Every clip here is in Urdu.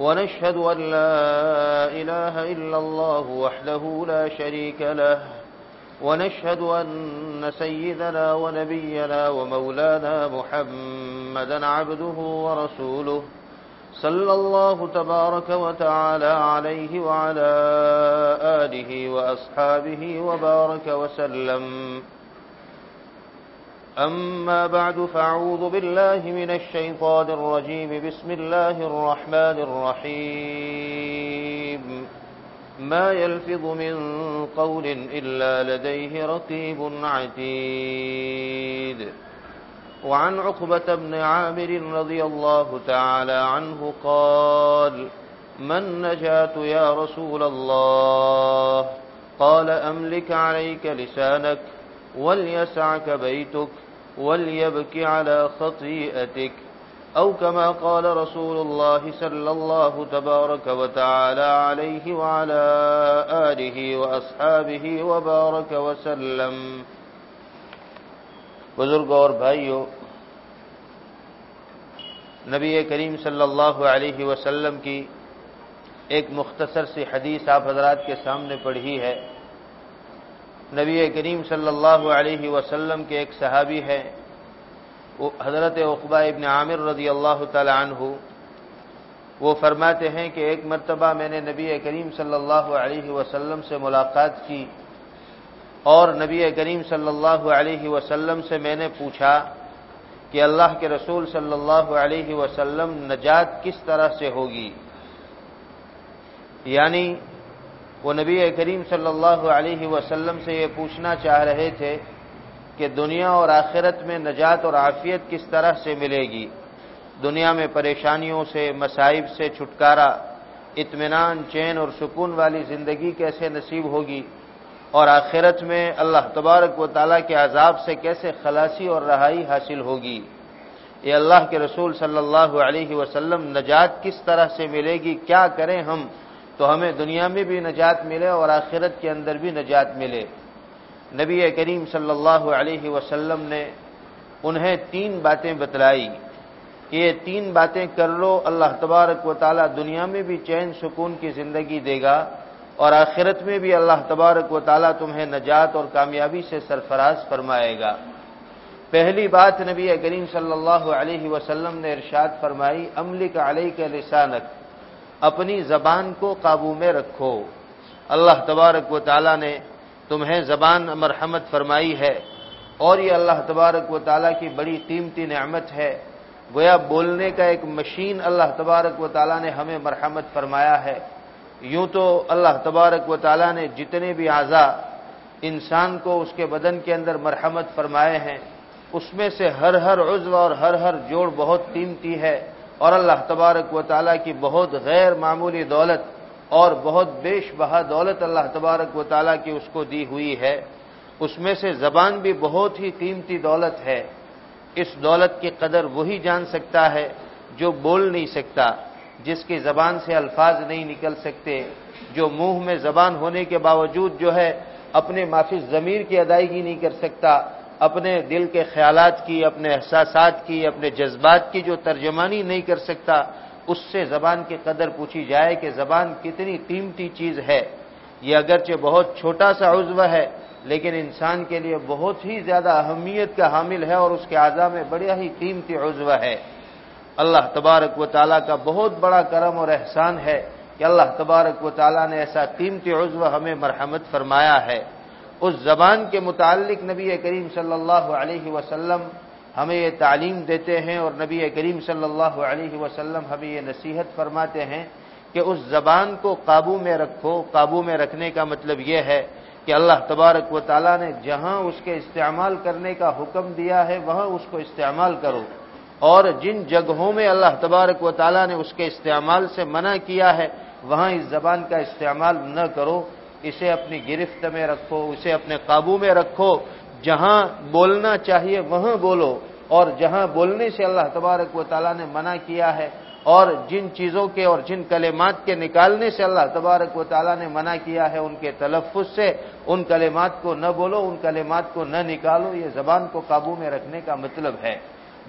ونشهد أن لا إله إلا الله وحده لا شريك له ونشهد أن سيدنا ونبينا ومولانا محمدا عبده ورسوله صلى الله تبارك وتعالى عليه وعلى آله وأصحابه وبارك وسلم. أما بعد فأعوذ بالله من الشيطان الرجيم. بسم الله الرحمن الرحيم. ما يلفظ من قول إلا لديه رقيب عتيد. وعن عقبة بن عامر رضي الله تعالى عنه قال من نجات يا رسول الله؟ قال أملك عليك لسانك وليسعك بيتك وليبك على خطيئتك أو كما قال رسول الله صلى الله تبارك وتعالى عليه وعلى آله وأصحابه وبارك وسلم. بزرگ اور بھائیو، نبی کریم صلی اللہ علیہ وسلم کی ایک مختصر سی حدیث آپ حضرات کے سامنے پڑھی ہے۔ نبی کریم صلی اللہ علیہ وسلم کے ایک صحابی ہے حضرت اقبا ابن عامر رضی اللہ تعالی عنہ۔ وہ فرماتے ہیں کہ ایک مرتبہ میں نے نبی کریم صلی اللہ علیہ وسلم سے ملاقات کی اور نبی کریم صلی اللہ علیہ وسلم سے میں نے پوچھا کہ اللہ کے رسول صلی اللہ علیہ وسلم نجات کس طرح سے ہوگی؟ یعنی وہ نبی کریم صلی اللہ علیہ وسلم سے یہ پوچھنا چاہ رہے تھے کہ دنیا اور آخرت میں نجات اور عافیت کس طرح سے ملے گی؟ دنیا میں پریشانیوں سے، مصائب سے چھٹکارا، اطمینان، چین اور سکون والی زندگی کیسے نصیب ہوگی؟ اور آخرت میں اللہ تبارک و تعالیٰ کے عذاب سے کیسے خلاصی اور رہائی حاصل ہوگی؟ یہ اللہ کے رسول صلی اللہ علیہ وسلم، نجات کس طرح سے ملے گی؟ کیا کریں ہم؟ تو ہمیں دنیا میں بھی نجات ملے اور آخرت کے اندر بھی نجات ملے۔ نبی کریم صلی اللہ علیہ وسلم نے انہیں تین باتیں بتلائی کہ یہ تین باتیں کر لو، اللہ تبارک و تعالیٰ دنیا میں بھی چین سکون کی زندگی دے گا اور آخرت میں بھی اللہ تبارک و تعالیٰ تمہیں نجات اور کامیابی سے سرفراز فرمائے گا۔ پہلی بات نبی کریم صلی اللہ علیہ وسلم نے ارشاد فرمائی عملی کا علیہ کے لسانک۔ اپنی زبان کو قابو میں رکھو۔ اللہ تبارک و تعالیٰ نے تمہیں زبان مرحمت فرمائی ہے اور یہ اللہ تبارک و تعالیٰ کی بڑی قیمتی نعمت ہے۔ گویا بولنے کا ایک مشین اللہ تبارک و تعالیٰ نے ہمیں مرحمت فرمایا ہے۔ یوں تو اللہ تبارک و تعالیٰ نے جتنے بھی اعضا انسان کو اس کے بدن کے اندر مرحمت فرمائے ہیں، اس میں سے ہر ہر عضو اور ہر ہر جوڑ بہت قیمتی ہے۔ اور اللہ تبارک و تعالیٰ کی بہت غیر معمولی دولت اور بہت بیش بہا دولت اللہ تبارک و تعالیٰ کی اس کو دی ہوئی ہے۔ اس میں سے زبان بھی بہت ہی قیمتی دولت ہے۔ اس دولت کی قدر وہی جان سکتا ہے جو بول نہیں سکتا، جس کی زبان سے الفاظ نہیں نکل سکتے، جو منہ میں زبان ہونے کے باوجود جو ہے اپنے معافی ضمیر کی ادائیگی نہیں کر سکتا۔ اپنے دل کے خیالات کی، اپنے احساسات کی، اپنے جذبات کی جو ترجمانی نہیں کر سکتا، اس سے زبان کی قدر پوچھی جائے کہ زبان کتنی قیمتی چیز ہے۔ یہ اگرچہ بہت چھوٹا سا عضو ہے، لیکن انسان کے لیے بہت ہی زیادہ اہمیت کا حامل ہے اور اس کے اعضاء میں بڑا ہی قیمتی عضو ہے۔ اللہ تبارک و تعالیٰ کا بہت بڑا کرم اور احسان ہے کہ اللہ تبارک و تعالیٰ نے ایسا قیمتی عضو ہمیں مرحمت فرمایا ہے۔ اس زبان کے متعلق نبی کریم صلی اللہ علیہ وسلم ہمیں یہ تعلیم دیتے ہیں اور نبی کریم صلی اللہ علیہ وسلم ہمیں یہ نصیحت فرماتے ہیں کہ اس زبان کو قابو میں رکھو، قابو میں رکھنے کا مطلب یہ ہے کہ اللہ تبارک و تعالیٰ نے جہاں اس کے استعمال کرنے کا حکم دیا ہے، وہاں اس کو استعمال کرو۔ اور جن جگہوں میں اللہ تبارک و تعالیٰ نے اس کے استعمال سے منع کیا ہے، وہاں اس زبان کا استعمال نہ کرو۔ اسے اپنی گرفت میں رکھو، اسے اپنے قابو میں رکھو۔ جہاں بولنا چاہیے وہاں بولو۔ اور جہاں بولنے سے اللہ تبارک و تعالیٰ نے منع کیا ہے، اور جن چیزوں کے اور جن کلمات کے نکالنے سے اللہ تبارک و تعالیٰ نے منع کیا ہے ان کے تلفظ سے، ان کلمات کو نہ بولو، ان کلمات کو نہ نکالو، یہ زبان کو قابو میں رکھنے کا مطلب ہے۔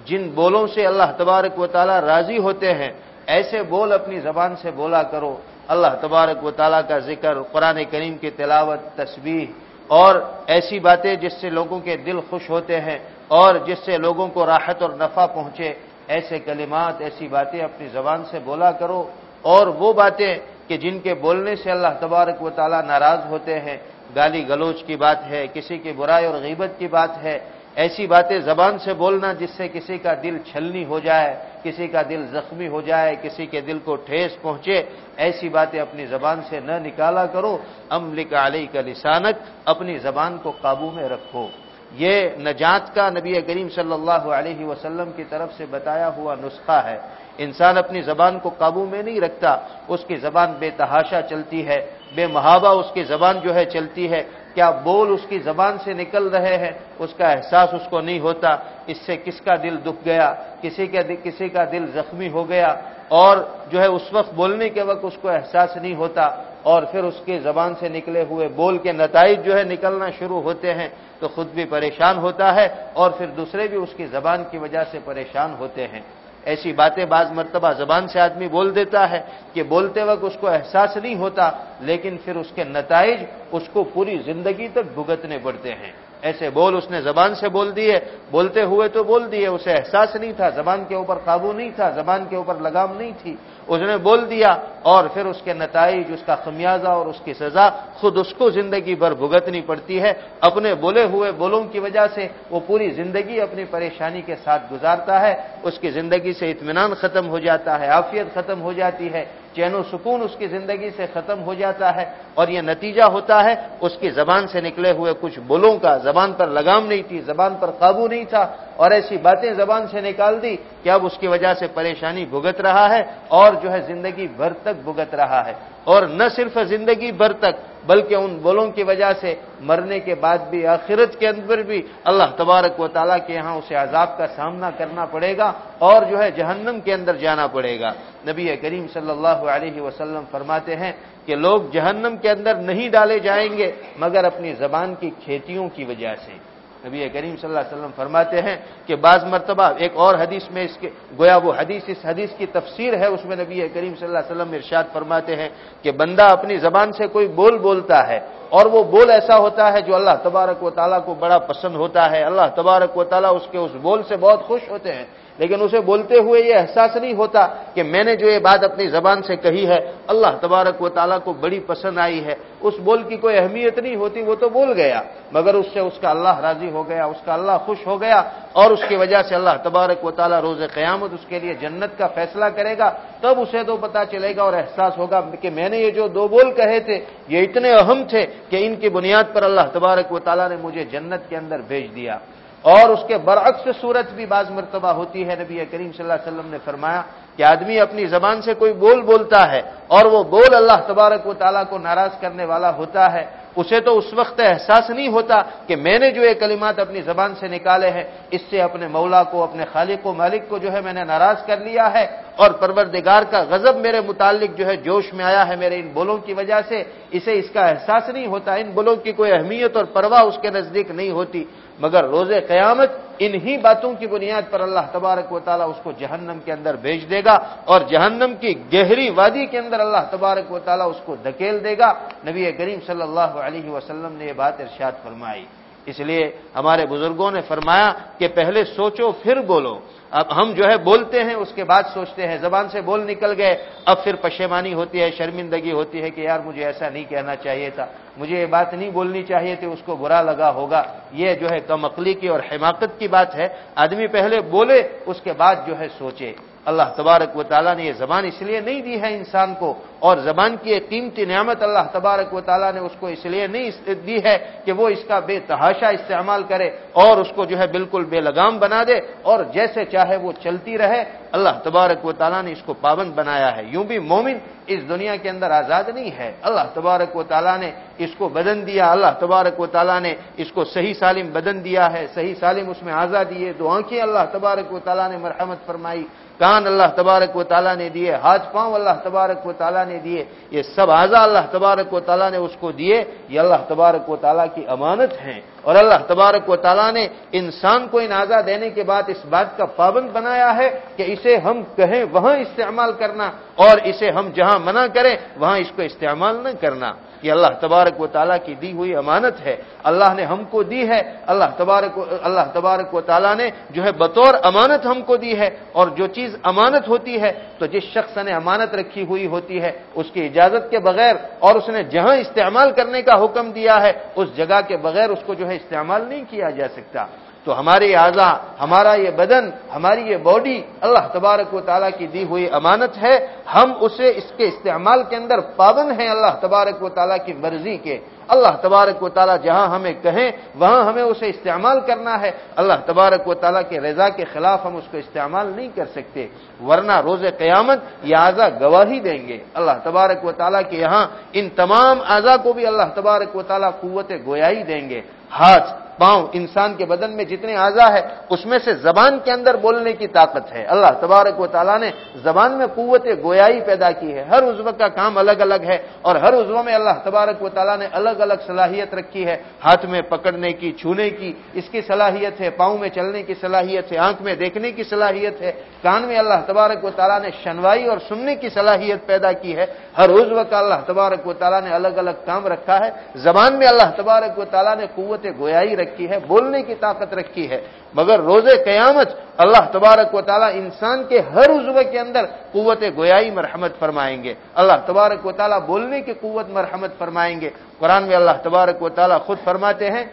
جن بولوں سے اللہ تبارک و تعالیٰ راضی ہوتے ہیں، ایسے بول اپنی زبان سے بولا کرو۔ اللہ تبارک و تعالیٰ کا ذکر، قرآن کریم کی تلاوت تصویر اور ایسی باتیں جس سے لوگوں کے دل خوش ہوتے ہیں اور جس سے لوگوں کو راحت اور نفع پہنچے۔ ایسے کلمات، ایسی باتیں اپنی زبان سے بولا کرو، اور وہ باتیں کہ جن کے بولنے سے اللہ تبارک و تعالیٰ ناراض ہوتے ہیں۔ گالی گلوچ کی بات ہے، کسی کی برائی اور غیبت کی بات ہے ایسی باتیں زبان سے بولنا جس سے کسی کا دل چھلنی ہو جائے، کسی کا دل زخمی ہو جائے، کسی کے دل کو ٹھیس پہنچے، ایسی باتیں اپنی زبان سے نہ نکالا کرو۔ املک علی کا لسانک، اپنی زبان کو قابو میں رکھو۔ یہ نجات کا نبی کریم صلی اللہ علیہ وسلم کی طرف سے بتایا ہوا نسخہ ہے۔ انسان اپنی زبان کو قابو میں نہیں رکھتا، اس کی زبان بے تحاشا چلتی ہے، بے محابہ اس کی زبان جو ہے چلتی ہے۔ کیا بول اس کی زبان سے نکل رہے ہیں؟ اس کا احساس اس کو نہیں ہوتا۔ اس سے کس کا دل دکھ گیا؟ کسی کے کسی کا دل زخمی ہو گیا۔ اور جو ہے اس وقت بولنے کے وقت اس کو احساس نہیں ہوتا۔ اور پھر اس کی زبان سے نکلے ہوئے بول کے نتائج جو ہے نکلنا شروع ہوتے ہیں۔ تو خود بھی پریشان ہوتا ہے اور پھر دوسرے بھی اس کی زبان کی وجہ سے پریشان ہوتے ہیں۔ ایسی باتیں بعض مرتبہ زبان سے آدمی بول دیتا ہے کہ بولتے وقت اس کو احساس نہیں ہوتا، لیکن پھر اس کے نتائج اس کو پوری زندگی تک بھگتنے پڑتے ہیں۔ ایسے بول اس نے زبان سے بول دیے، بولتے ہوئے تو بول دیے، اسے احساس نہیں تھا، زبان کے اوپر قابو نہیں تھا، زبان کے اوپر لگام نہیں تھی۔ اس نے بول دیا اور پھر اس کے نتائج، اس کا خمیازہ اور اس کی سزا خود اس کو زندگی بھر بھگتنی پڑتی ہے۔ اپنے بولے ہوئے بولوں کی وجہ سے وہ پوری زندگی اپنی پریشانی کے ساتھ گزارتا ہے۔ اس کی زندگی سے اطمینان ختم ہو جاتا ہے، عافیت ختم ہو جاتی ہے۔ چین و سکون اس کی زندگی سے ختم ہو جاتا ہے اور یہ نتیجہ ہوتا ہے اس کی زبان سے نکلے ہوئے کچھ بولوں کا، زبان پر لگام نہیں تھی، زبان پر قابو نہیں تھا اور ایسی باتیں زبان سے نکال دی کہ اب اس کی وجہ سے پریشانی بھگت رہا ہے اور جو ہے زندگی بھر تک بھگت رہا ہے۔ اور نہ صرف زندگی بھر تک، بلکہ ان بولوں کی وجہ سے مرنے کے بعد بھی، آخرت کے اندر بھی اللہ تبارک و تعالیٰ کے یہاں اسے عذاب کا سامنا کرنا پڑے گا اور جو ہے جہنم کے اندر جانا پڑے گا۔ نبی کریم صلی اللہ علیہ وسلم فرماتے ہیں کہ لوگ جہنم کے اندر نہیں ڈالے جائیں گے مگر اپنی زبان کی کھیتیوں کی وجہ سے۔ نبی کریم صلی اللہ علیہ وسلم فرماتے ہیں کہ بعض مرتبہ ایک اور حدیث میں اس کے گویا وہ حدیث اس حدیث کی تفسیر ہے، اس میں نبی کریم صلی اللہ علیہ وسلم ارشاد فرماتے ہیں کہ بندہ اپنی زبان سے کوئی بول بولتا ہے اور وہ بول ایسا ہوتا ہے جو اللہ تبارک و تعالیٰ کو بڑا پسند ہوتا ہے۔ اللہ تبارک و تعالیٰ اس کے اس بول سے بہت خوش ہوتے ہیں۔ لیکن اسے بولتے ہوئے یہ احساس نہیں ہوتا کہ میں نے جو یہ بات اپنی زبان سے کہی ہے، اللہ تبارک و تعالیٰ کو بڑی پسند آئی ہے۔ اس بول کی کوئی اہمیت نہیں ہوتی، وہ تو بول گیا۔ مگر اس سے اس کا اللہ راضی ہو گیا، اس کا اللہ خوش ہو گیا اور اس کی وجہ سے اللہ تبارک و تعالیٰ روز قیامت اس کے لیے جنت کا فیصلہ کرے گا۔ تب اسے تو پتا چلے گا اور احساس ہوگا کہ میں نے یہ جو دو بول کہے تھے، یہ اتنے اہم تھے کہ ان کی بنیاد پر اللہ تبارک و تعالیٰ نے مجھے جنت کے اندر بھیج دیا۔ اور اس کے برعکس صورت بھی بعض مرتبہ ہوتی ہے۔ نبی کریم صلی اللہ علیہ وسلم نے فرمایا کہ آدمی اپنی زبان سے کوئی بول بولتا ہے اور وہ بول اللہ تبارک و تعالیٰ کو ناراض کرنے والا ہوتا ہے اسے تو اس وقت احساس نہیں ہوتا کہ میں نے جو یہ کلمات اپنی زبان سے نکالے ہیں، اس سے اپنے مولا کو، اپنے خالق و مالک کو جو ہے میں نے ناراض کر لیا ہے۔ اور پروردگار کا غضب میرے متعلق جو ہے جوش میں آیا ہے میرے ان بولوں کی وجہ سے، اسے اس کا احساس نہیں ہوتا۔ ان بولوں کی کوئی اہمیت اور پرواہ اس کے نزدیک نہیں ہوتی۔ مگر روز قیامت انہی باتوں کی بنیاد پر اللہ تبارک و تعالیٰ اس کو جہنم کے اندر بھیج دے گا اور جہنم کی گہری وادی کے اندر اللہ تبارک و تعالیٰ اس کو دھکیل دے گا۔ نبی کریم صلی اللہ علیہ وسلم نے یہ بات ارشاد فرمائی۔ اس لیے ہمارے بزرگوں نے فرمایا کہ پہلے سوچو پھر بولو۔ اب ہم جو ہے بولتے ہیں، اس کے بعد سوچتے ہیں۔ زبان سے بول نکل گئے، اب پھر پشیمانی ہوتی ہے، شرمندگی ہوتی ہے کہ یار مجھے ایسا نہیں کہنا چاہیے تھا۔ مجھے یہ بات نہیں بولنی چاہیے تھی، اس کو برا لگا ہوگا۔ یہ جو ہے کم عقلی کی اور حماقت کی بات ہے۔ آدمی پہلے بولے، اس کے بعد جو ہے سوچے۔ اللہ تبارک و تعالیٰ نے یہ زبان اس لیے نہیں دی ہے انسان کو اور زبان کی ایک قیمتی نعمت اللہ تبارک و تعالیٰ نے اس کو اس لیے نہیں دی ہے کہ وہ اس کا بے تحاشا استعمال کرے اور اس کو جو ہے بالکل بے لگام بنا دے اور جیسے چاہے وہ چلتی رہے اللہ تبارک و تعالیٰ نے اس کو پابند بنایا ہے یوں بھی مومن اس دنیا کے اندر آزاد نہیں ہے اللہ تبارک و تعالیٰ نے اس کو بدن دیا اللہ تبارک و تعالیٰ نے اس کو صحیح سالم بدن دیا ہے صحیح سالم اس میں آزادی ہے دو آنکھیں اللہ تبارک و تعالیٰ نے مرحمت فرمائی کان اللہ تبارک و تعالیٰ نے دیے ہاتھ پاؤں اللہ تبارک و تعالیٰ نے دیے، یہ سب اعضا اللہ تبارک و تعالیٰ نے اس کو دیے، یہ اللہ تبارک و تعالیٰ کی امانت ہیں۔ اور اللہ تبارک و تعالیٰ نے انسان کو ان دینے کے بعد اس بات کا پابند بنایا ہے کہ اسے ہم کہیں وہاں استعمال کرنا اور اسے ہم جہاں منع کریں وہاں اس کو استعمال نہ کرنا۔ یہ اللہ تبارک و تعالیٰ کی دی ہوئی امانت ہے۔ اللہ نے ہم کو دی ہے۔ اللہ تبارک اللہ تبارک و تعالیٰ نے جو ہے بطور امانت ہم کو دی ہے۔ اور جو چیز امانت ہوتی ہے تو جس شخص نے امانت رکھی ہوئی ہوتی ہے، اس کی اجازت کے بغیر اور اس نے جہاں استعمال کرنے کا حکم دیا ہے، اس جگہ کے بغیر اس کو جو ہے استعمال نہیں کیا جا سکتا۔ تو ہمارے اعضا ہمارا یہ بدن، ہماری یہ باڈی اللہ تبارک و تعالیٰ کی دی ہوئی امانت ہے۔ ہم اسے اس کے استعمال کے اندر پابند ہیں اللہ تبارک و تعالیٰ کی مرضی کے۔ اللہ تبارک و تعالیٰ جہاں ہمیں کہیں، وہاں ہمیں اسے استعمال کرنا ہے۔ اللہ تبارک و تعالیٰ کے رضا کے خلاف ہم اس کو استعمال نہیں کر سکتے۔ ورنہ روز قیامت یہ اعضا گواہی دیں گے۔ اللہ تبارک و تعالیٰ کے یہاں ان تمام اعضا کو بھی اللہ تبارک و تعالیٰ قوت گویائی دیں گے۔ ہاتھ پاؤں انسان کے بدن میں جتنے اعضا ہے اس میں سے زبان کے اندر بولنے کی طاقت ہے۔ اللہ تبارک و تعالیٰ نے زبان میں قوت گویائی پیدا کی ہے۔ ہر عزو کا کام الگ الگ ہے اور ہر عزو میں اللہ تبارک و تعالیٰ نے الگ الگ صلاحیت رکھی ہے۔ ہاتھ میں پکڑنے کی، چھونے کی، اس کی صلاحیت ہے۔ پاؤں میں چلنے کی صلاحیت ہے۔ آنکھ میں دیکھنے کی صلاحیت ہے۔ کان میں اللہ تبارک و تعالیٰ نے شنوائی اور سننے کی صلاحیت پیدا کی ہے۔ ہر عزو کا اللہ تبارک و تعالیٰ نے الگ الگ کام رکھا ہے۔ زبان میں اللہ تبارک و تعالیٰ نے قوت گویائی رکھی ہے، بولنے کی طاقت رکھی ہے۔ مگر روز قیامت اللہ تبارک و تعالیٰ انسان کے ہر عضو کے اندر قوت گویائی مرحمت فرمائیں گے۔ اللہ تبارک و تعالیٰ بولنے کی قوت مرحمت فرمائیں گے۔ قرآن میں اللہ تبارک و تعالیٰ خود فرماتے ہیں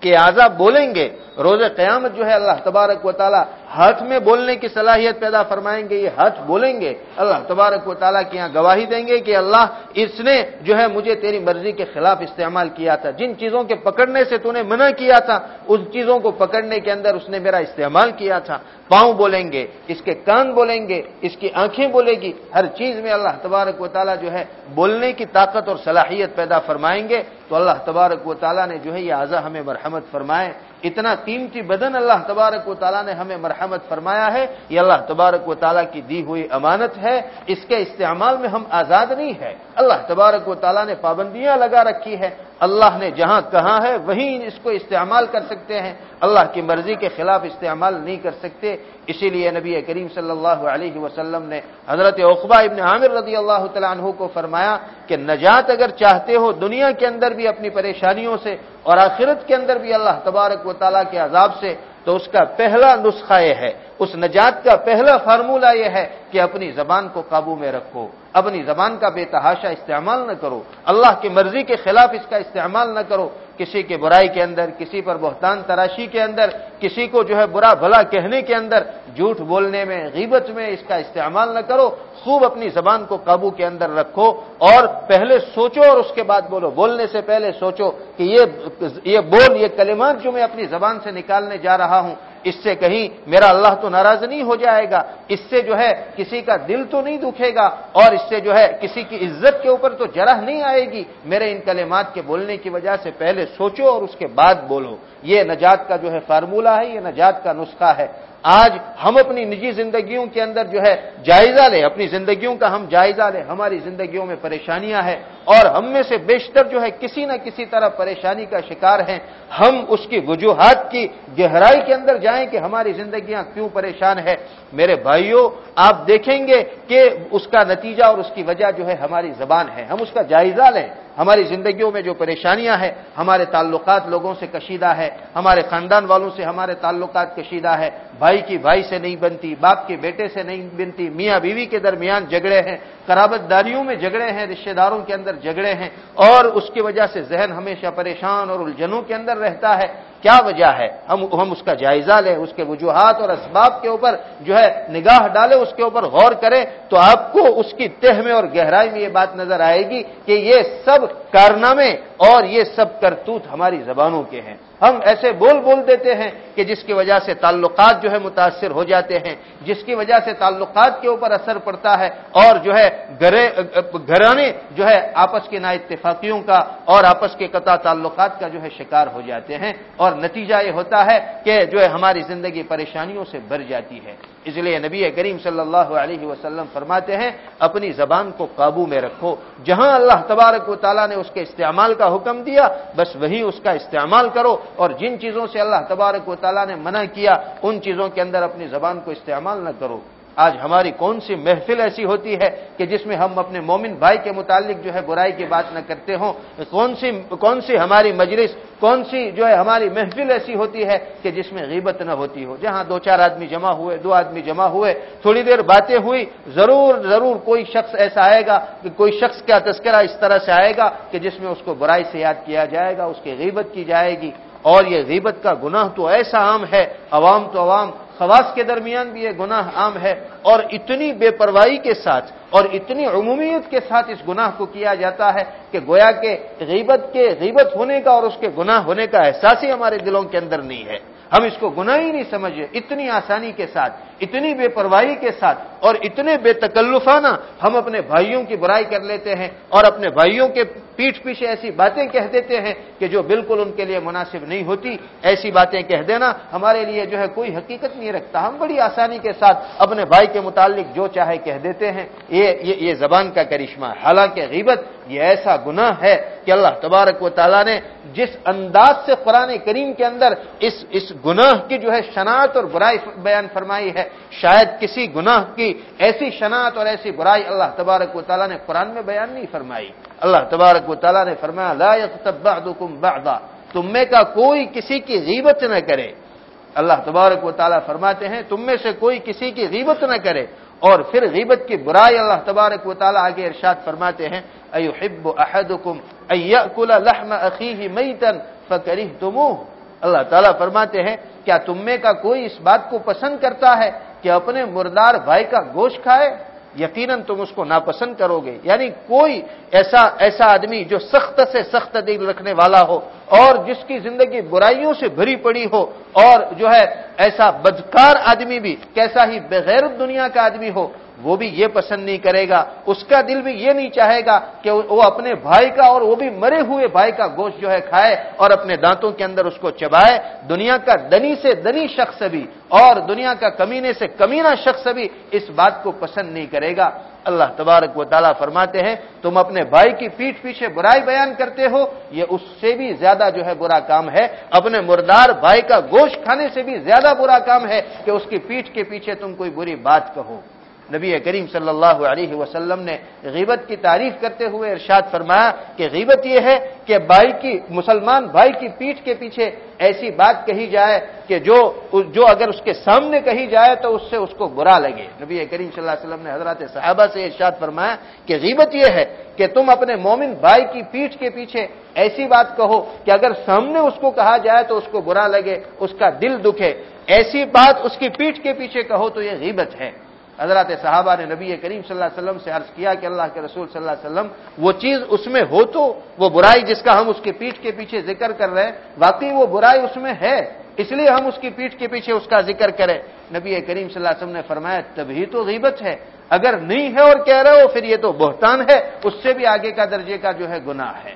کہ آزاد بولیں گے۔ روز قیامت جو ہے، اللہ تبارک و تعالیٰ ہاتھ میں بولنے کی صلاحیت پیدا فرمائیں گے، یہ ہاتھ بولیں گے۔ اللہ تبارک و تعالیٰ کی یہاں گواہی دیں گے کہ اللہ اس نے جو ہے مجھے تیری مرضی کے خلاف استعمال کیا تھا۔ جن چیزوں کے پکڑنے سے تو نے منع کیا تھا ان چیزوں کو پکڑنے کے اندر اس نے میرا استعمال کیا تھا۔ پاؤں بولیں گے، اس کے کان بولیں گے، اس کی آنکھیں بولے گی۔ ہر چیز میں اللہ تبارک و تعالیٰ جو ہے بولنے کی طاقت اور صلاحیت پیدا فرمائیں گے۔ تو اللہ تبارک و تعالیٰ نے جو ہے یہ اعضا ہمیں مرحمت فرمائے۔ اتنا قیمتی بدن اللہ تبارک و تعالیٰ نے ہمیں مرحمت فرمایا ہے، یہ اللہ تبارک و تعالیٰ کی دی ہوئی امانت ہے، اس کے استعمال میں ہم آزاد نہیں ہے اللہ تبارک و تعالیٰ نے پابندیاں لگا رکھی ہے اللہ نے جہاں کہا ہے وہیں اس کو استعمال کر سکتے ہیں۔ اللہ کی مرضی کے خلاف استعمال نہیں کر سکتے۔ اسی لیے نبی کریم صلی اللہ علیہ وسلم نے حضرت اقبا ابن عامر رضی اللہ تعالیٰ عنہ کو فرمایا کہ نجات اگر چاہتے ہو دنیا کے اندر بھی اپنی پریشانیوں سے اور آخرت کے اندر بھی اللہ تبارک و تعالیٰ کے عذاب سے تو اس کا پہلا نسخہ یہ ہے، اس نجات کا پہلا فارمولہ یہ ہے کہ اپنی زبان کو قابو میں رکھو، اپنی زبان کا بے تحاشا استعمال نہ کرو، اللہ کی مرضی کے خلاف اس کا استعمال نہ کرو کسی کے برائی کے اندر، کسی پر بہتان تراشی کے اندر، کسی کو جو ہے برا بھلا کہنے کے اندر، جھوٹ بولنے میں، غیبت میں اس کا استعمال نہ کرو، خوب اپنی زبان کو قابو کے اندر رکھو اور پہلے سوچو اور اس کے بعد بولو۔ بولنے سے پہلے سوچو کہ یہ یہ بول، یہ کلمات جو میں اپنی زبان سے نکالنے جا رہا ہوں اس سے کہیں میرا اللہ تو ناراض نہیں ہو جائے گا، اس سے جو ہے کسی کا دل تو نہیں دکھے گا اور اس سے جو ہے کسی کی عزت کے اوپر تو جرح نہیں آئے گی۔ میرے ان کلمات کے بولنے کی وجہ سے پہلے سوچو اور اس کے بعد بولو۔ یہ نجات کا جو ہے فارمولہ ہے، یہ نجات کا نسخہ ہے۔ آج ہم اپنی نجی زندگیوں کے اندر جو ہے جائزہ لیں، اپنی زندگیوں کا ہم جائزہ لیں، ہماری زندگیوں میں پریشانیاں ہیں اور ہم میں سے بیشتر جو ہے کسی نہ کسی طرح پریشانی کا شکار ہیں۔ ہم اس کی وجوہات کی گہرائی کے اندر جائیں کہ ہماری زندگیاں کیوں پریشان ہے میرے بھائیوں آپ دیکھیں گے کہ اس کا نتیجہ اور اس کی وجہ جو ہے ہماری زبان ہے۔ ہم اس کا جائزہ لیں۔ ہماری زندگیوں میں جو پریشانیاں ہیں، ہمارے تعلقات لوگوں سے کشیدہ ہے، ہمارے خاندان والوں سے ہمارے تعلقات کشیدہ ہے۔ بھائی کی بھائی سے نہیں بنتی، باپ کے بیٹے سے نہیں بنتی، میاں بیوی کے درمیان جھگڑے ہیں قرابت داریوں میں جھگڑے ہیں، رشتہ داروں کے اندر جھگڑے ہیں۔ اور اس کی وجہ سے ذہن ہمیشہ پریشان اور الجھنوں کے اندر رہتا ہے۔ کیا وجہ ہے؟ ہم ہم اس کا جائزہ لیں، اس کے وجوہات اور اسباب کے اوپر جو ہے نگاہ ڈالے اس کے اوپر غور کریں تو آپ کو اس کی تہ میں اور گہرائی میں یہ بات نظر آئے گی کہ یہ سب کارنامے اور یہ سب کرتوت ہماری زبانوں کے ہیں۔ ہم ایسے بول بول دیتے ہیں کہ جس کی وجہ سے تعلقات جو ہے متاثر ہو جاتے ہیں، جس کی وجہ سے تعلقات کے اوپر اثر پڑتا ہے اور جو ہے گھرانے جو ہے آپس کے نا اتفاقیوں کا اور آپس کے قطع تعلقات کا جو ہے شکار ہو جاتے ہیں اور نتیجہ یہ ہوتا ہے کہ جو ہے ہماری زندگی پریشانیوں سے بھر جاتی ہے۔ اس لیے نبی کریم صلی اللہ علیہ وسلم فرماتے ہیں، اپنی زبان کو قابو میں رکھو۔ جہاں اللہ تبارک و تعالیٰ نے اس کے استعمال کا حکم دیا، بس وہی اس کا استعمال کرو۔ اور جن چیزوں سے اللہ تبارک و تعالیٰ نے منع کیا، ان چیزوں کے اندر اپنی زبان کو استعمال نہ کرو۔ آج ہماری کون سی محفل ایسی ہوتی ہے کہ جس میں ہم اپنے مومن بھائی کے متعلق جو ہے برائی کی بات نہ کرتے ہوں؟ کون سی کون سی ہماری مجلس، کون سی جو ہے ہماری محفل ایسی ہوتی ہے کہ جس میں غیبت نہ ہوتی ہو؟ جہاں دو چار آدمی جمع ہوئے، دو آدمی جمع ہوئے، تھوڑی دیر باتیں ہوئی، ضرور ضرور کوئی شخص ایسا آئے گا کہ کوئی شخص کا تذکرہ اس طرح سے آئے گا کہ جس میں اس کو برائی سے یاد کیا جائے گا، اس کی غیبت کی جائے گی۔ اور یہ غیبت کا گناہ تو ایسا عام ہے، عوام تو عوام، خواص کے درمیان بھی یہ گناہ عام ہے۔ اور اتنی بے پرواہی کے ساتھ اور اتنی عمومیت کے ساتھ اس گناہ کو کیا جاتا ہے کہ گویا کے غیبت کے، غیبت ہونے کا اور اس کے گناہ ہونے کا احساس ہی ہمارے دلوں کے اندر نہیں ہے۔ ہم اس کو گناہ ہی نہیں سمجھے اتنی آسانی کے ساتھ اتنی بے پرواہی کے ساتھ اور اتنے بے تکلفانہ ہم اپنے بھائیوں کی برائی کر لیتے ہیں اور اپنے بھائیوں کے پیٹ پیچھے ایسی باتیں کہہ دیتے ہیں کہ جو بالکل ان کے لیے مناسب نہیں ہوتی۔ ایسی باتیں کہہ دینا ہمارے لیے جو ہے کوئی حقیقت نہیں رکھتا۔ ہم بڑی آسانی کے ساتھ اپنے بھائی کے متعلق جو چاہے کہہ دیتے ہیں۔ یہ یہ, یہ زبان کا کرشمہ ہے۔ حالانکہ غیبت یہ ایسا گناہ ہے کہ اللہ تبارک و تعالیٰ نے جس انداز سے قرآن کریم کے اندر اس اس گناہ کی جو ہے شناخت اور برائی بیان فرمائی ہے، شاید کسی گناہ کی ایسی شناخت اور ایسی برائی اللہ تبارک و تعالیٰ نے قرآن میں بیان نہیں فرمائی۔ اللہ تبارک و تعالیٰ نے فرمایا، لا بعضكم بعضا تم میں کا کوئی کسی کی غیبت نہ کرے۔ اللہ تبارک و تعالیٰ فرماتے ہیں، تم میں سے کوئی کسی کی غیبت نہ کرے۔ اور پھر غیبت کی برائی اللہ تبارک و تعالیٰ آگے ارشاد فرماتے ہیں، ایحب احدکم ایأکل لحم اخیہ میتن فکرہتموہ اللہ تعالیٰ فرماتے ہیں، کیا تم میں کا کوئی اس بات کو پسند کرتا ہے کہ اپنے مردار بھائی کا گوشت کھائے؟ یقیناً تم اس کو ناپسند کرو گے۔ یعنی کوئی ایسا ایسا آدمی جو سخت سے سخت دل رکھنے والا ہو اور جس کی زندگی برائیوں سے بھری پڑی ہو اور جو ہے ایسا بدکار آدمی بھی، کیسا ہی بغیر دنیا کا آدمی ہو وہ بھی یہ پسند نہیں کرے گا، اس کا دل بھی یہ نہیں چاہے گا کہ وہ اپنے بھائی کا اور وہ بھی مرے ہوئے بھائی کا گوشت جو ہے کھائے اور اپنے دانتوں کے اندر اس کو چبائے۔ دنیا کا دنی سے دنی شخص بھی اور دنیا کا کمینے سے کمینہ شخص بھی اس بات کو پسند نہیں کرے گا۔ اللہ تبارک و تعالیٰ فرماتے ہیں، تم اپنے بھائی کی پیٹ پیچھے برائی بیان کرتے ہو، یہ اس سے بھی زیادہ جو ہے برا کام ہے۔ اپنے مردار بھائی کا گوشت کھانے سے بھی زیادہ برا کام ہے کہ اس کی پیٹ کے پیچھے تم کوئی بری بات کہو۔ نبی کریم صلی اللہ علیہ وسلم نے غیبت کی تعریف کرتے ہوئے ارشاد فرمایا کہ غیبت یہ ہے کہ بھائی کی مسلمان بھائی کی پیٹھ کے پیچھے ایسی بات کہی جائے کہ جو جو اگر اس کے سامنے کہی جائے تو اس سے اس کو برا لگے۔ نبی کریم صلی اللہ علیہ وسلم نے حضرات صحابہ سے ارشاد فرمایا کہ غیبت یہ ہے کہ تم اپنے مومن بھائی کی پیٹھ کے پیچھے ایسی بات کہو کہ اگر سامنے اس کو کہا جائے تو اس کو برا لگے، اس کا دل دکھے۔ ایسی بات اس کی پیٹھ کے پیچھے کہو تو یہ غیبت ہے۔ حضرات صحابہ نے نبی کریم صلی اللہ علیہ وسلم سے عرض کیا کہ اللہ کے رسول صلی اللہ علیہ وسلم، وہ چیز اس میں ہو تو وہ برائی جس کا ہم اس کی پیٹھ کے پیچھے ذکر کر رہے ہیں، واقعی وہ برائی اس میں ہے، اس لیے ہم اس کی پیٹھ کے پیچھے اس کا ذکر کریں۔ نبی کریم صلی اللہ علیہ وسلم نے فرمایا، تبھی تو غیبت ہے، اگر نہیں ہے اور کہہ رہے ہو، پھر یہ تو بہتان ہے، اس سے بھی آگے کا درجے کا جو ہے گناہ ہے۔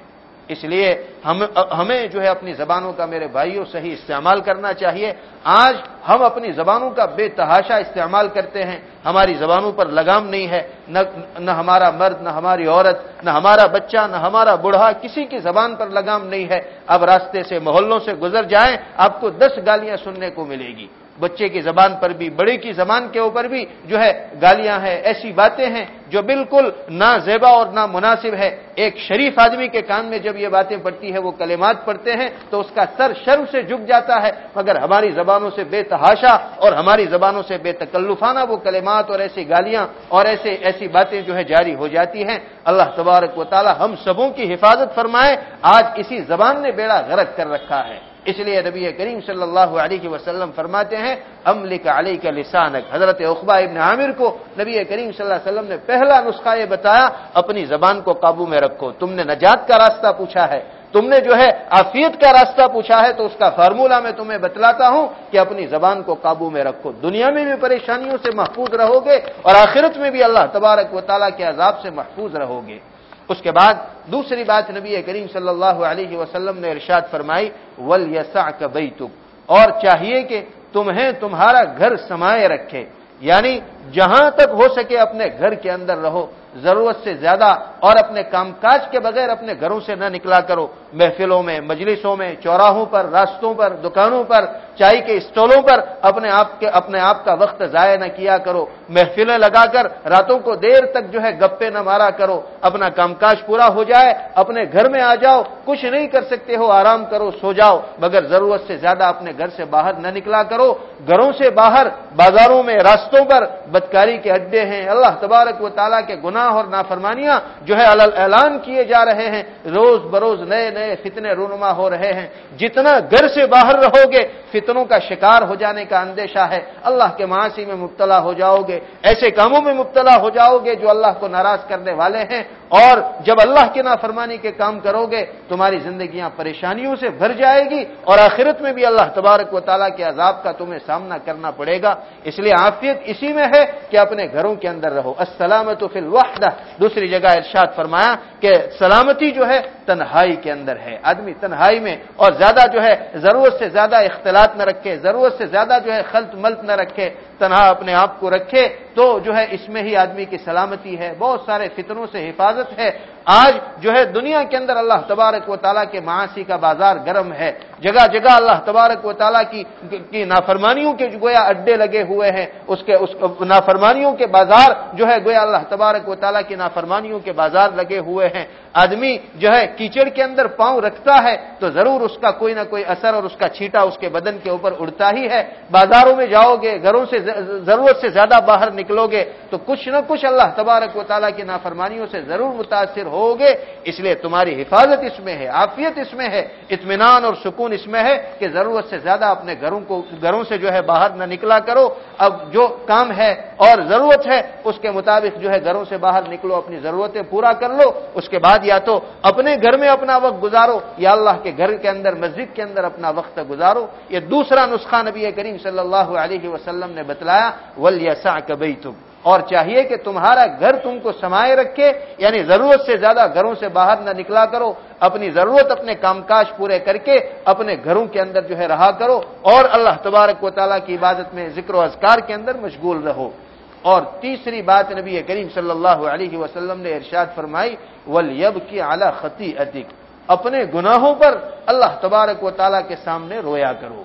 اس لیے ہم، ہمیں جو ہے اپنی زبانوں کا میرے بھائیوں صحیح استعمال کرنا چاہیے۔ آج ہم اپنی زبانوں کا بے تحاشا استعمال کرتے ہیں۔ ہماری زبانوں پر لگام نہیں ہے۔ نہ نہ ہمارا مرد، نہ ہماری عورت، نہ ہمارا بچہ، نہ ہمارا بڑھا کسی کی زبان پر لگام نہیں ہے۔ اب راستے سے محلوں سے گزر جائیں، آپ کو دس گالیاں سننے کو ملے گی۔ بچے کی زبان پر بھی، بڑے کی زبان کے اوپر بھی جو ہے گالیاں ہیں، ایسی باتیں ہیں جو بالکل نہ زیبا اور نہ مناسب ہے۔ ایک شریف آدمی کے کان میں جب یہ باتیں پڑتی ہے وہ کلمات پڑھتے ہیں تو اس کا سر شرم سے جھک جاتا ہے۔ مگر ہماری زبانوں سے بے تحاشا اور ہماری زبانوں سے بے تکلفانہ وہ کلمات اور ایسی گالیاں اور ایسے، ایسی باتیں جو ہے جاری ہو جاتی ہیں۔ اللہ تبارک و تعالی ہم سبوں کی حفاظت فرمائے، آج اسی زبان نے بیڑا غرق کر رکھا ہے۔ اس لیے نبی کریم صلی اللہ علیہ وسلم فرماتے ہیں، املک علی کا لسانک۔ حضرت اخبا ابن عامر کو نبی کریم صلی اللہ علیہ وسلم نے پہلا نسخہ یہ بتایا، اپنی زبان کو قابو میں رکھو۔ تم نے نجات کا راستہ پوچھا ہے۔ تم نے جو ہے آفیت کا راستہ پوچھا ہے، تو اس کا فارمولہ میں تمہیں بتلاتا ہوں کہ اپنی زبان کو قابو میں رکھو۔ دنیا میں بھی پریشانیوں سے محفوظ رہو گے اور آخرت میں بھی اللہ تبارک و تعالیٰ کے عذاب سے محفوظ رہو گے۔ اس کے بعد دوسری بات نبی کریم صلی اللہ علیہ وسلم نے ارشاد فرمائی ول یسا اور چاہیے کہ تمہیں تمہارا گھر سمائے رکھے یعنی جہاں تک ہو سکے اپنے گھر کے اندر رہو۔ ضرورت سے زیادہ اور اپنے کام کاج کے بغیر اپنے گھروں سے نہ نکلا کرو۔ محفلوں میں، مجلسوں میں، چوراہوں پر، راستوں پر، دکانوں پر، چائے کے اسٹالوں پر اپنے آپ کے، اپنے آپ کا وقت ضائع نہ کیا کرو۔ محفلیں لگا کر راتوں کو دیر تک جو ہے گپے نہ مارا کرو۔ اپنا کام کاج پورا ہو جائے، اپنے گھر میں آ جاؤ، کچھ نہیں کر سکتے ہو، آرام کرو، سو جاؤ۔ مگر ضرورت سے زیادہ اپنے گھر سے باہر نہ نکلا کرو۔ گھروں سے باہر، بازاروں میں، راستوں پر، بدکاری کے اڈے ہیں۔ اللہ تبارک و تعالیٰ کے گناہ اور نافرمانیاں جو ہے اعلان کیے جا رہے ہیں، روز بروز نئے نئے فتنے رونما ہو رہے ہیں۔ جتنا گھر سے باہر رہو گے، فتنوں کا شکار ہو جانے کا اندیشہ ہے۔ اللہ کے معاشی میں مبتلا ہو جاؤ گے۔ ایسے کاموں میں مبتلا ہو جاؤ گے جو اللہ کو ناراض کرنے والے ہیں۔ اور جب اللہ کی نافرمانی کے کام کرو گے، تمہاری زندگیاں پریشانیوں سے بھر جائے گی اور آخرت میں بھی اللہ تبارک و تعالیٰ کے عذاب کا تمہیں سامنا کرنا پڑے گا۔ اس لیے عافیت اسی میں ہے کہ اپنے گھروں کے اندر رہو۔ السلامت فی الوحدہ۔ دوسری جگہ ارشاد فرمایا کہ سلامتی جو ہے تنہائی کے اندر ہے۔ آدمی تنہائی میں اور زیادہ جو ہے ضرورت سے زیادہ اختلاط نہ رکھے، ضرورت سے زیادہ جو ہے خلط ملت نہ رکھے، تنہا اپنے آپ کو رکھے، تو جو ہے اس میں ہی آدمی کی سلامتی ہے۔ بہت سارے فطروں سے حفاظت ہے آج جو ہے دنیا کے اندر اللہ تبارک و تعالیٰ کے معاشی کا بازار گرم ہے، جگہ جگہ اللہ تبارک و تعالیٰ کی کی نافرمانیوں کے گویا اڈے لگے ہوئے ہیں، اس کے، اس نافرمانیوں کے بازار جو ہے گویا اللہ تبارک و تعالیٰ کی نافرمانیوں کے بازار لگے ہوئے ہیں۔ آدمی جو ہے کیچڑ کے اندر پاؤں رکھتا ہے تو ضرور اس کا کوئی نہ کوئی اثر اور اس کا چھیٹا اس کے بدن کے اوپر اڑتا ہی ہے۔ بازاروں میں جاؤ گے، گھروں سے ضرورت سے زیادہ باہر نکلو گے تو کچھ نہ کچھ اللہ تبارک و تعالیٰ کی نافرمانیوں سے ضرور متاثر ہو ہوگے، اس لیے تمہاری حفاظت اس میں ہے، عافیت اس میں ہے، اطمینان اور سکون اس میں ہے کہ ضرورت سے زیادہ اپنے گھروں کو، گھروں سے جو ہے باہر نہ نکلا کرو۔ اب جو کام ہے اور ضرورت ہے، اس کے مطابق جو ہے گھروں سے باہر نکلو، اپنی ضرورتیں پورا کر لو۔ اس کے بعد یا تو اپنے گھر میں اپنا وقت گزارو، یا اللہ کے گھر کے اندر، مسجد کے اندر اپنا وقت گزارو۔ یہ دوسرا نسخہ نبی کریم صلی اللہ علیہ وسلم نے بتلایا ولیسا کبئی تم اور چاہیے کہ تمہارا گھر تم کو سمائے رکھے یعنی ضرورت سے زیادہ گھروں سے باہر نہ نکلا کرو، اپنی ضرورت اپنے کام کاج پورے کر کے اپنے گھروں کے اندر جو ہے رہا کرو اور اللہ تبارک و تعالیٰ کی عبادت میں ذکر و اذکار کے اندر مشغول رہو۔ اور تیسری بات نبی کریم صلی اللہ علیہ وسلم نے ارشاد فرمائی ولیب کی اعلی خطی ادک اپنے گناہوں پر اللہ تبارک و تعالیٰ کے سامنے رویا کرو۔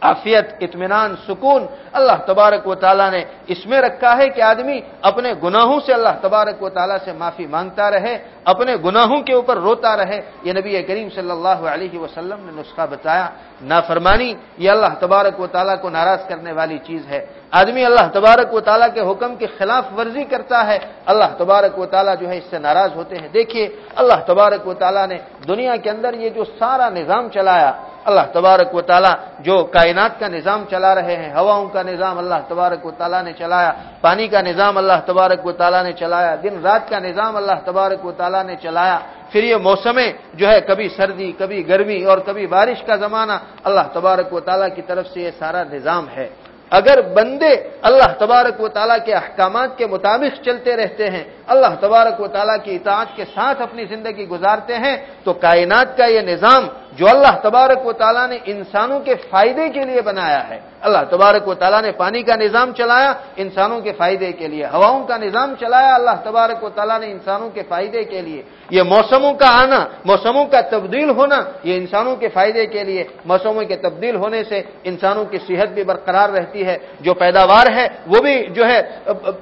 عافیت، اطمینان، سکون اللہ تبارک و تعالیٰ نے اس میں رکھا ہے کہ آدمی اپنے گناہوں سے اللہ تبارک و تعالیٰ سے معافی مانگتا رہے، اپنے گناہوں کے اوپر روتا رہے۔ یہ نبی کریم صلی اللہ علیہ وسلم نے نسخہ بتایا، نافرمانی، یہ اللہ تبارک و تعالیٰ کو ناراض کرنے والی چیز ہے۔ آدمی اللہ تبارک و تعالیٰ کے حکم کی خلاف ورزی کرتا ہے، اللہ تبارک و تعالیٰ جو ہے اس سے ناراض ہوتے ہیں۔ دیکھیے، اللہ تبارک و تعالیٰ نے دنیا کے اندر یہ جو سارا نظام چلایا، اللہ تبارک و تعالیٰ جو کائنات کا نظام چلا رہے ہیں، ہواؤں کا نظام اللہ تبارک و تعالیٰ نے چلایا، پانی کا نظام اللہ تبارک و تعالیٰ نے چلایا، دن رات کا نظام اللہ تبارک و تعالیٰ نے چلایا۔ پھر یہ موسم جو ہے کبھی سردی، کبھی گرمی اور کبھی بارش کا زمانہ، اللہ تبارک و تعالیٰ کی طرف سے یہ سارا نظام ہے۔ اگر بندے اللہ تبارک و تعالیٰ کے احکامات کے مطابق چلتے رہتے ہیں، اللہ تبارک و تعالیٰ کی اطاعت کے ساتھ اپنی زندگی گزارتے ہیں، تو کائنات کا یہ نظام جو اللہ تبارک و تعالیٰ نے انسانوں کے فائدے کے لیے بنایا ہے۔ اللہ تبارک و تعالیٰ نے پانی کا نظام چلایا، انسانوں کے فائدے کے لیے۔ ہواؤں کا نظام چلایا، اللہ تبارک و تعالیٰ نے انسانوں کے فائدے کے لیے۔ یہ موسموں کا آنا، موسموں کا تبدیل ہونا، یہ انسانوں کے فائدے کے لیے۔ موسموں کے تبدیل ہونے سے انسانوں کی صحت بھی برقرار رہتی ہے، جو پیداوار ہے وہ بھی جو ہے،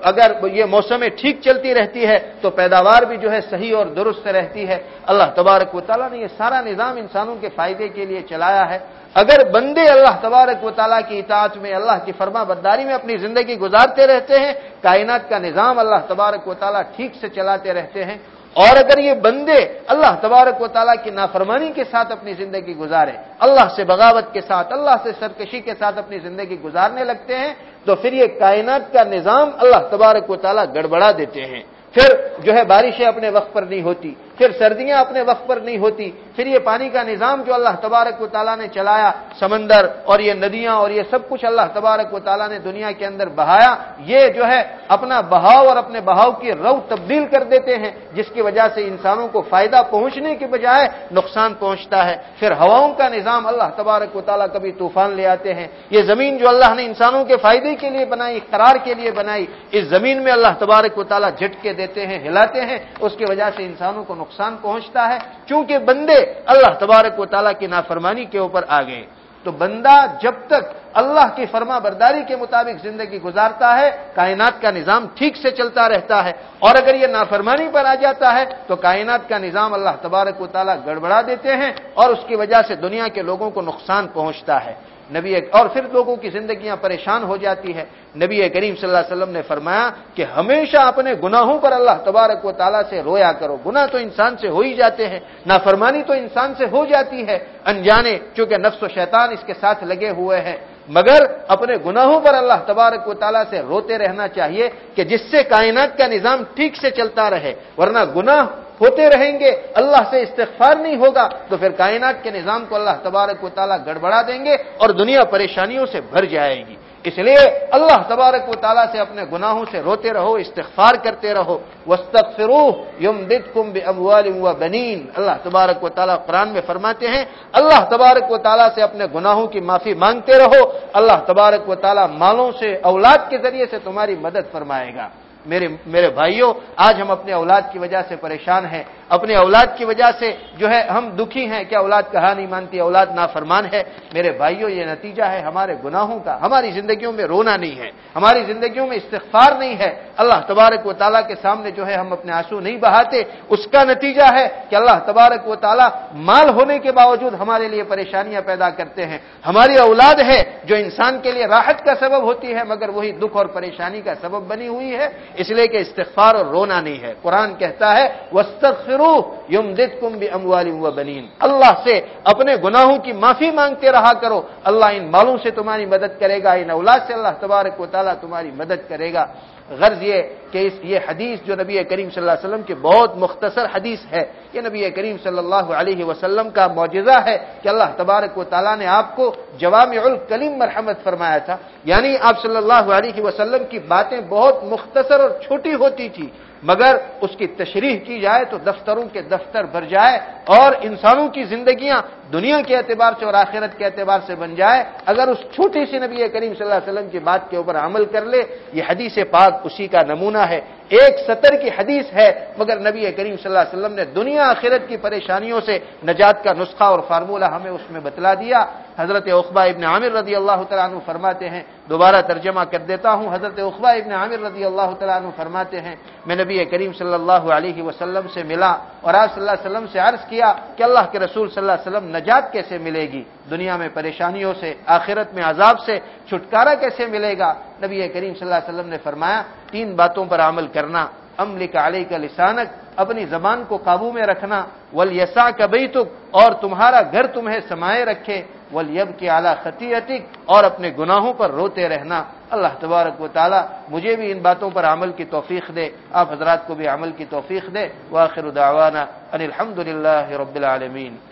اگر یہ موسمیں ٹھیک چلتی رہتی ہے تو پیداوار بھی جو ہے صحیح اور درست رہتی ہے۔ اللہ تبارک و تعالیٰ نے یہ سارا نظام انسانوں کے فائدے کے لیے چلایا ہے۔ اگر بندے اللہ تبارک و تعالیٰ کی اطاعت میں، اللہ کی فرما برداری میں اپنی زندگی گزارتے رہتے ہیں، کائنات کا نظام اللہ تبارک و تعالیٰ ٹھیک سے چلاتے رہتے ہیں، اور اگر یہ بندے اللہ تبارک و تعالیٰ کی نافرمانی کے ساتھ اپنی زندگی گزارے، اللہ سے بغاوت کے ساتھ، اللہ سے سرکشی کے ساتھ اپنی زندگی گزارنے لگتے ہیں، تو پھر یہ کائنات کا نظام اللہ تبارک و تعالیٰ گڑبڑا دیتے ہیں۔ پھر جو ہے بارشیں اپنے وقت پر نہیں ہوتی۔ پھر سردیاں اپنے وقت پر نہیں ہوتی، پھر یہ پانی کا نظام جو اللہ تبارک و تعالیٰ نے چلایا، سمندر اور یہ ندیاں اور یہ سب کچھ اللہ تبارک و تعالیٰ نے دنیا کے اندر بہایا، یہ جو ہے اپنا بہاؤ اور اپنے بہاؤ کی رو تبدیل کر دیتے ہیں، جس کی وجہ سے انسانوں کو فائدہ پہنچنے کے بجائے نقصان پہنچتا ہے۔ پھر ہواؤں کا نظام اللہ تبارک و تعالیٰ کبھی طوفان لے آتے ہیں۔ یہ زمین جو اللہ نے انسانوں کے فائدے کے لیے بنائی، قرار کے لیے بنائی، اس زمین میں اللہ تبارک و تعالیٰ جھٹکے دیتے ہیں، ہلاتے ہیں، اس کی وجہ سے انسانوں کو نقصان پہنچتا ہے، چونکہ بندے اللہ تبارک و تعالیٰ کی نافرمانی کے اوپر آ گئے۔ تو بندہ جب تک اللہ کی فرما برداری کے مطابق زندگی گزارتا ہے، کائنات کا نظام ٹھیک سے چلتا رہتا ہے۔ اور اگر یہ نافرمانی پر آ جاتا ہے، تو کائنات کا نظام اللہ تبارک و تعالیٰ گڑبڑا دیتے ہیں اور اس کی وجہ سے دنیا کے لوگوں کو نقصان پہنچتا ہے۔ نبی اور پھر لوگوں کی زندگیاں پریشان ہو جاتی ہے نبی کریم صلی اللہ علیہ وسلم نے فرمایا کہ ہمیشہ اپنے گناہوں پر اللہ تبارک و تعالیٰ سے رویا کرو۔ گناہ تو انسان سے ہو ہی جاتے ہیں، نافرمانی تو انسان سے ہو جاتی ہے۔ انجانے، چونکہ نفس و شیطان اس کے ساتھ لگے ہوئے ہیں۔ مگر اپنے گناہوں پر اللہ تبارک و تعالیٰ سے روتے رہنا چاہیے کہ جس سے کائنات کا نظام ٹھیک سے چلتا رہے، ورنہ گناہ ہوتے رہیں گے، اللہ سے استغفار نہیں ہوگا، تو پھر کائنات کے نظام کو اللہ تبارک و تعالیٰ گڑبڑا دیں گے اور دنیا پریشانیوں سے بھر جائے گی۔ اس لیے اللہ تبارک و تعالیٰ سے اپنے گناہوں سے روتے رہو، استغفار کرتے رہو۔ یم دد کم بنین اللہ تبارک و تعالیٰ قرآن میں فرماتے ہیں، اللہ تبارک و تعالیٰ سے اپنے گناہوں کی معافی مانگتے رہو۔ اللہ تبارک و تعالیٰ مالوں سے، اولاد کے ذریعے سے تمہاری مدد فرمائے گا۔ میرے میرے بھائیوں آج ہم اپنے اولاد کی وجہ سے پریشان ہیں۔ اپنے اولاد کی وجہ سے جو ہے ہم دکھی ہیں کہ اولاد کہا نہیں مانتی، اولاد نافرمان ہے۔ میرے بھائیوں، یہ نتیجہ ہے ہمارے گناہوں کا۔ ہماری زندگیوں میں رونا نہیں ہے۔ ہماری زندگیوں میں استغفار نہیں ہے۔ اللہ تبارک و تعالیٰ کے سامنے جو ہے ہم اپنے آنسو نہیں بہاتے۔ اس کا نتیجہ ہے کہ اللہ تبارک و تعالیٰ مال ہونے کے باوجود ہمارے لیے پریشانیاں پیدا کرتے ہیں۔ ہماری اولاد ہے جو انسان کے لیے راحت کا سبب ہوتی ہے، مگر وہی دکھ اور پریشانی کا سبب بنی ہوئی ہے۔ اس لیے کہ استغفار اور رونا نہیں ہے۔ قرآن کہتا ہے وسطر وسطرو یم دت کم بھی بنین اللہ سے اپنے گناہوں کی معافی مانگتے رہا کرو۔ اللہ ان مالوں سے تمہاری مدد کرے گا، ان اولاد سے اللہ تبارک و تعالیٰ تمہاری مدد کرے گا۔ غرض یہ کہ اس یہ حدیث جو نبی کریم صلی اللہ علیہ وسلم کی بہت مختصر حدیث ہے، یہ نبی کریم صلی اللہ علیہ وسلم کا معجزہ ہے کہ اللہ تبارک و تعالیٰ نے آپ کو جوام الکلیم مرحمت فرمایا تھا۔ یعنی آپ صلی اللہ علیہ وسلم کی باتیں بہت مختصر اور چھوٹی ہوتی تھی۔ مگر اس کی تشریح کی جائے تو دفتروں کے دفتر بھر جائے اور انسانوں کی زندگیاں دنیا کے اعتبار سے اور آخرت کے اعتبار سے بن جائے۔ اگر اس چھوٹی سی نبی کریم صلی اللہ علیہ وسلم کی بات کے اوپر عمل کر لے، یہ حدیث پاک اسی کا نمونہ ہے۔ ایک سطر کی حدیث ہے، مگر نبی کریم صلی اللہ علیہ وسلم نے دنیا آخرت کی پریشانیوں سے نجات کا نسخہ اور فارمولہ ہمیں اس میں بتلا دیا۔ حضرت اخبا ابن عامر رضی اللہ تعالیٰ عنہ فرماتے ہیں، دوبارہ ترجمہ کر دیتا ہوں۔ حضرت اخبا ابن عامر رضی اللہ تعالیٰ عنہ فرماتے ہیں، میں نبی کریم صلی اللہ علیہ وسلم سے ملا اور آپ صلی اللہ علیہ وسلم سے عرض کیا کہ اللہ کے رسول صلی اللہ علیہ وسلم نجات کیسے ملے گی؟ دنیا میں پریشانیوں سے، آخرت میں عذاب سے چھٹکارا کیسے ملے گا؟ نبی کریم صلی اللہ علیہ وسلم نے فرمایا، تین باتوں پر عمل کرنا عمل کا کا لسانک، اپنی زبان کو قابو میں رکھنا ولیسا کبئی اور تمہارا گھر تمہیں سمائے رکھے ولیب کے اعلیٰ خطی اور اپنے گناہوں پر روتے رہنا۔ اللہ تبارک و تعالی مجھے بھی ان باتوں پر عمل کی توفیق دے، آپ حضرات کو بھی عمل کی توفیق دے۔ واخر دعوانا ان الحمد رب العالمین۔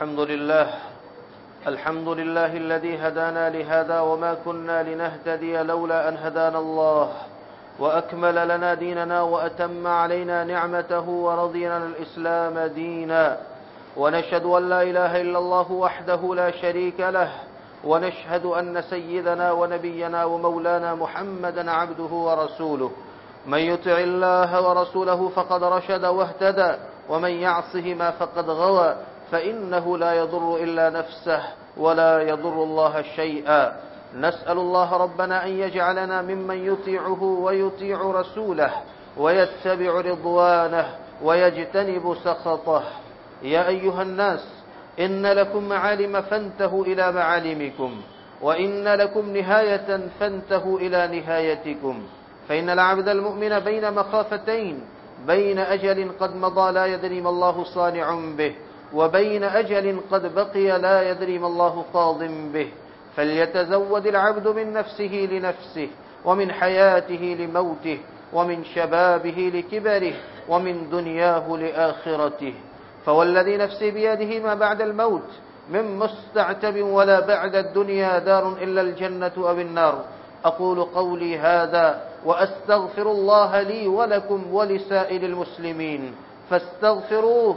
الحمد لله الحمد لله الذي هدانا لهذا وما كنا لنهتدي لولا أن هدانا الله وأكمل لنا ديننا وأتم علينا نعمته ورضي لنا الإسلام دينا ونشهد أن لا إله إلا الله وحده لا شريك له ونشهد أن سيدنا ونبينا ومولانا محمدا عبده ورسوله من يطع الله ورسوله فقد رشد واهتدى ومن يعصهما فقد غوى فإنه لا يضر إلا نفسه ولا يضر الله شيئا. نسأل الله ربنا أن يجعلنا ممن يطيعه ويطيع رسوله ويتبع رضوانه ويجتنب سخطه. يا أيها الناس إن لكم معالم فانتهوا إلى معالمكم وإن لكم نهاية فانتهوا إلى نهايتكم. فإن العبد المؤمن بين مخافتين بين أجل قد مضى لا يدري ما الله صانع به. وبين أجل قد بقي لا يدري ما الله قاض به. فليتزود العبد من نفسه لنفسه ومن حياته لموته ومن شبابه لكبره ومن دنياه لآخرته. فوالذي نفسي بيده ما بعد الموت من مستعتب ولا بعد الدنيا دار إلا الجنة أو النار. أقول قولي هذا وأستغفر الله لي ولكم ولسائر المسلمين. فاستغفروه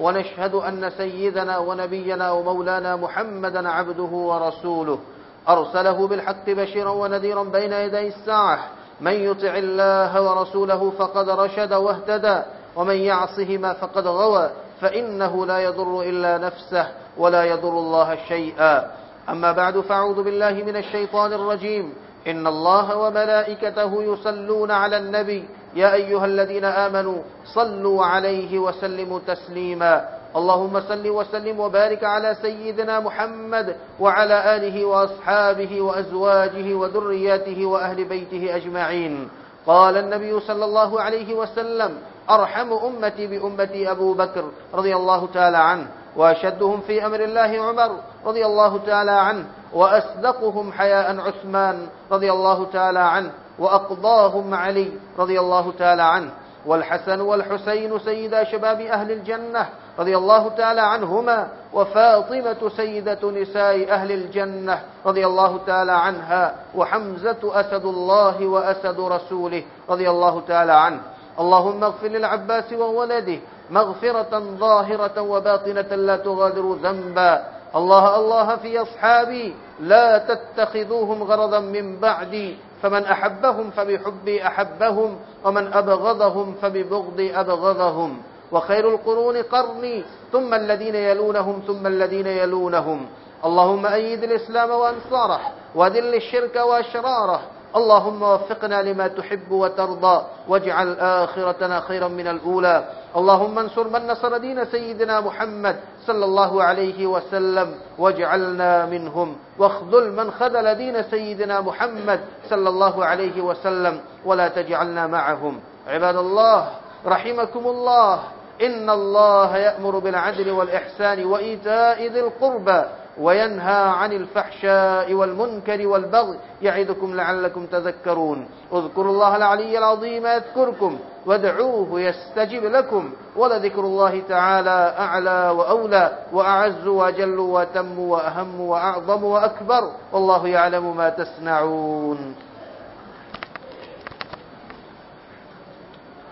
ونشهد أن سيدنا ونبينا ومولانا محمدا عبده ورسوله. أرسله بالحق بشيرا ونذيرا بين يدي الساعة. من يطع الله ورسوله فقد رشد واهتدى. ومن يعصهما فقد غوى فإنه لا يضر إلا نفسه ولا يضر الله شيئا. أما بعد فأعوذ بالله من الشيطان الرجيم. إن الله وملائكته يصلون على النبي يا أيها الذين آمنوا صلوا عليه وسلموا تسليما. اللهم صل وسلم وبارك على سيدنا محمد وعلى آله وأصحابه وأزواجه وذرياته وأهل بيته أجمعين. قال النبي صلى الله عليه وسلم أرحم أمتي بأمتي أبو بكر رضي الله تعالى عنه وأشدهم في أمر الله عمر رضي الله تعالى عنه وأصدقهم حياء عثمان رضي الله تعالى عنه وأقضاهم علي رضي الله تعالى عنه والحسن والحسين سيدا شباب أهل الجنة رضي الله تعالى عنهما وفاطمة سيدة نساء أهل الجنة رضي الله تعالى عنها وحمزة أسد الله وأسد رسوله رضي الله تعالى عنه. اللهم اغفر للعباس وولده مغفرة ظاهرة وباطنة لا تغادر ذنبا. الله الله في أصحابي لا تتخذوهم غرضا من بعدي. فمن أحبهم فبحبي أحبهم ومن أبغضهم فببغضي أبغضهم. وخير القرون قرني ثم الذين يلونهم ثم الذين يلونهم. اللهم أيد الإسلام وأنصاره وذل الشرك وأشراره اللهم وفقنا لما تحب وترضى واجعل آخرتنا خيرا من الأولى. اللهم انصر من نصر دين سيدنا محمد صلى الله عليه وسلم واجعلنا منهم. واخذل من خذل دين سيدنا محمد صلى الله عليه وسلم ولا تجعلنا معهم. عباد الله رحمكم الله. إن الله يأمر بالعدل والإحسان وإيتاء ذي القربى. وينهى عن الفحشاء والمنكر والبغي يعدكم لعلكم تذكرون. اذكروا الله العلي العظيم يذكركم وادعوه يستجب لكم ولذكر الله تعالى أعلى وأولى وأعز وجل وتم وأهم وأعظم وأكبر والله يعلم ما تصنعون.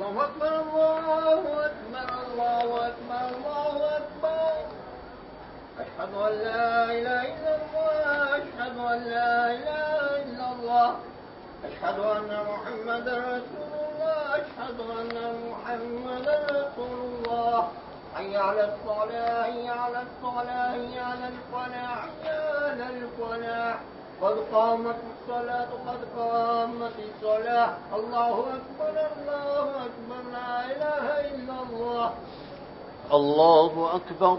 الله أكبر الله أكبر الله أكبر الله أكبر. أشهد أن لا إله إلا الله أشهد أن لا إله إلا الله أشهد أن محمدا رسول الله أشهد أن محمدا رسول الله. حي على الصلاة حي على الصلاة حي على الفلاح حي على الفلاح. قد قامت الصلاة قد قامت الصلاة. الله أكبر الله أكبر لا إله إلا الله. الله أكبر.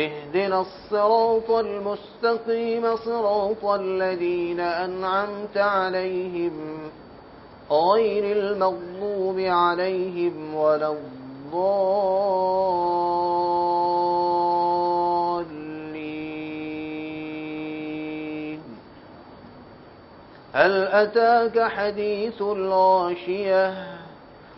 اهدنا الصراط المستقيم صراط الذين أنعمت عليهم غير المغضوب عليهم ولا الضالين. هل أتاك حديث الغاشية؟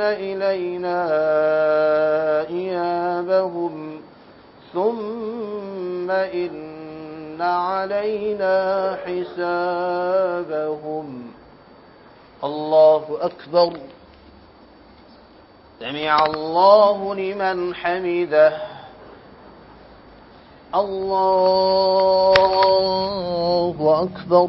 إلينا إيابهم ثم إن علينا حسابهم. الله أكبر. سمع الله لمن حمده. الله أكبر.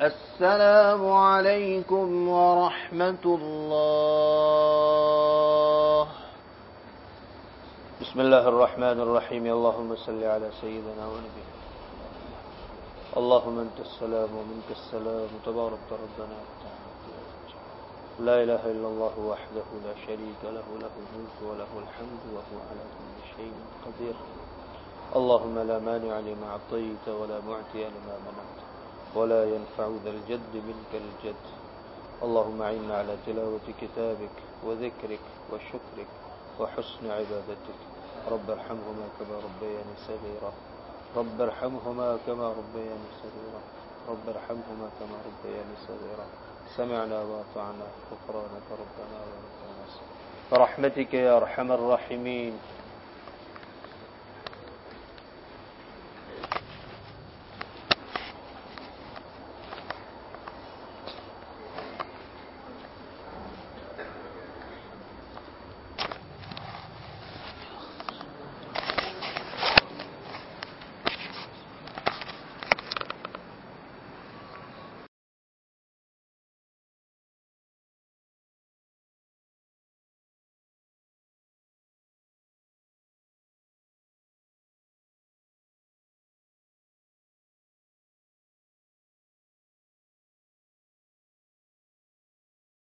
السلام عليكم ورحمة الله. بسم الله الرحمن الرحيم. اللهم صل على سيدنا ونبينا اللهم انت السلام ومنك السلام. تبارك ربنا لا إله إلا الله وحده لا شريك له. له الملك وله الحمد وهو على كل شيء قدير. اللهم لا مانع لما أعطيت ولا معطي لما منعت. ولا ينفع ذا الجد منك الجد. اللهم عنا على تلاوة كتابك وذكرك وشكرك وحسن عبادتك. رب ارحمهما كما ربياني صغيرا. رب ارحمهما كما ربياني صغيرا. رب ارحمهما كما ربياني صغيرا. سمعنا وأطعنا غفرانك ربنا النصر برحمتك يا أرحم الراحمين.